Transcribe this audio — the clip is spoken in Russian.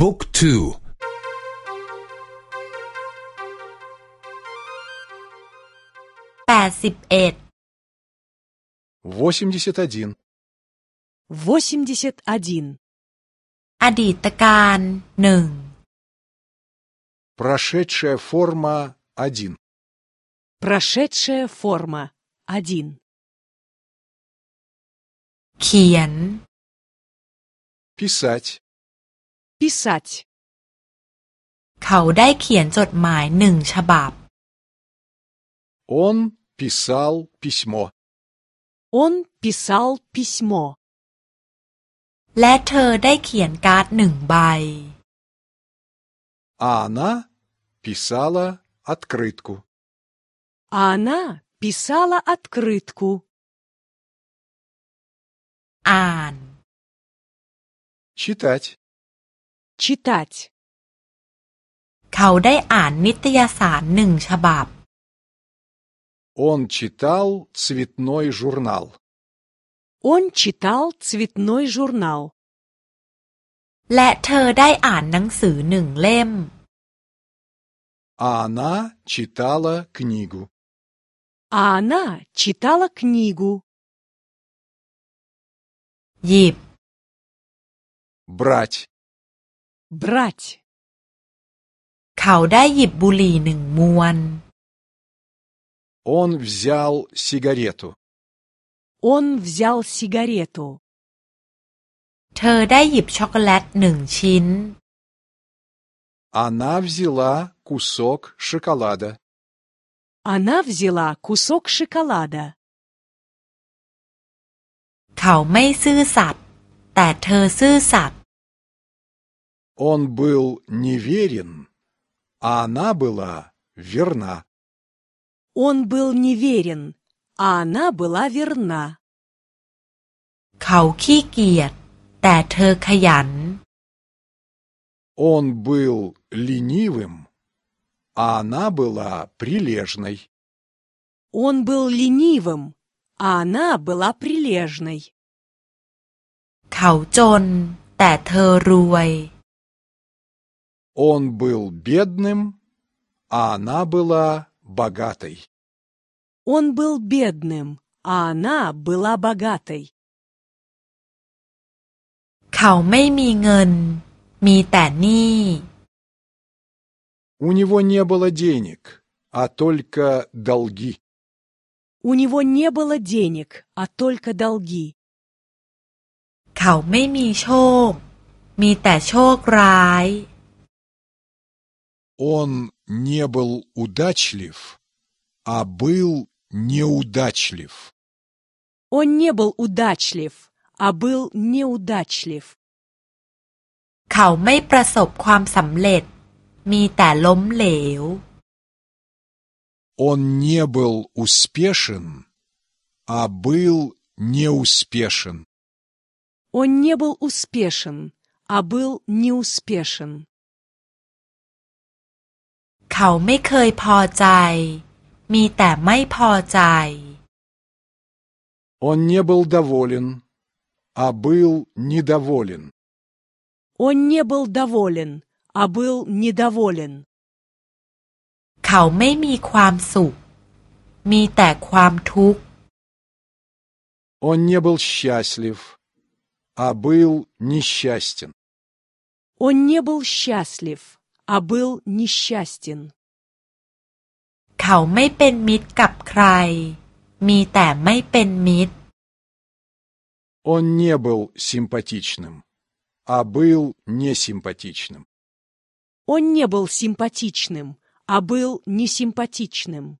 บุ๊กทูแปดสิบเอ็ด восемьдесят один, восемьдесят один, อดีตการหนึ่ง прошедшая форма один, прошедшая форма один, เขียน писать, писать. เขาได้เขียนจดหมายหนึ่งฉบับ он писал письмо, Он писал письмо, และเธอได้เขียนการ์ดหนึ่งใบ а она писала открытку, а она писала открытку. อ่าน читать, Читать. เขาได้อ่านนิตยสารหนึ่งฉบับ он читал цветной журнал, Он читал цветной журнал. และเธอได้อ่านหนังสือหนึ่งเล่ม а она читала книгу, А она читала книгу. หยิบ брать, Брать. เขาได้หยิบบุหรี่หนึ่งมวน он взял сигарету, Он взял сигарету. เธอได้หยิบช็อกโกแลตหนึ่งชิ้น она взяла кусок шоколада, Она взяла кусок шоколада. เขาไม่ซื่อสัตย์แต่เธอซื่อสัตย์ он был неверен, а она была верна. Он был неверен, а она была верна. เขาขี้เกียจแต่เธอขยัน Он был ленивым, а она была прилежной. Он был ленивым, а она была прилежной. เขาจนแต่เธอรวย Он был бедным, а она была богатой. Он был бедным, а она была богатой. เขาไม่มีเงิน มีแต่หนี้ У него не было денег, а только долги. У него не было денег, а только долги. เขาไม่มีโชค มีแต่โชคร้าย Он не был удачлив, а был неудачлив. Он не был удачлив, а был неудачлив. เขาไม่ประสบความสำเร็จ มีแต่ล้มเหลว Он не был успешен, а был неуспешен. Он не был успешен, а был неуспешен. เขาไม่เคยพอใจ มีแต่ไม่พอใจ Он не был доволен, а был недоволен. Он не был доволен, а был недоволен. เขาไม่มีความสุข มีแต่ความทุกข์ Он не был счастлив, а был несчастен. Он не был счастлив, а был несчастен. เขาไม่เป็นมิตรกับใคร มีแต่ไม่เป็นมิตร Он не был симпатичным, а был несимпатичным. Он не был симпатичным, а был несимпатичным.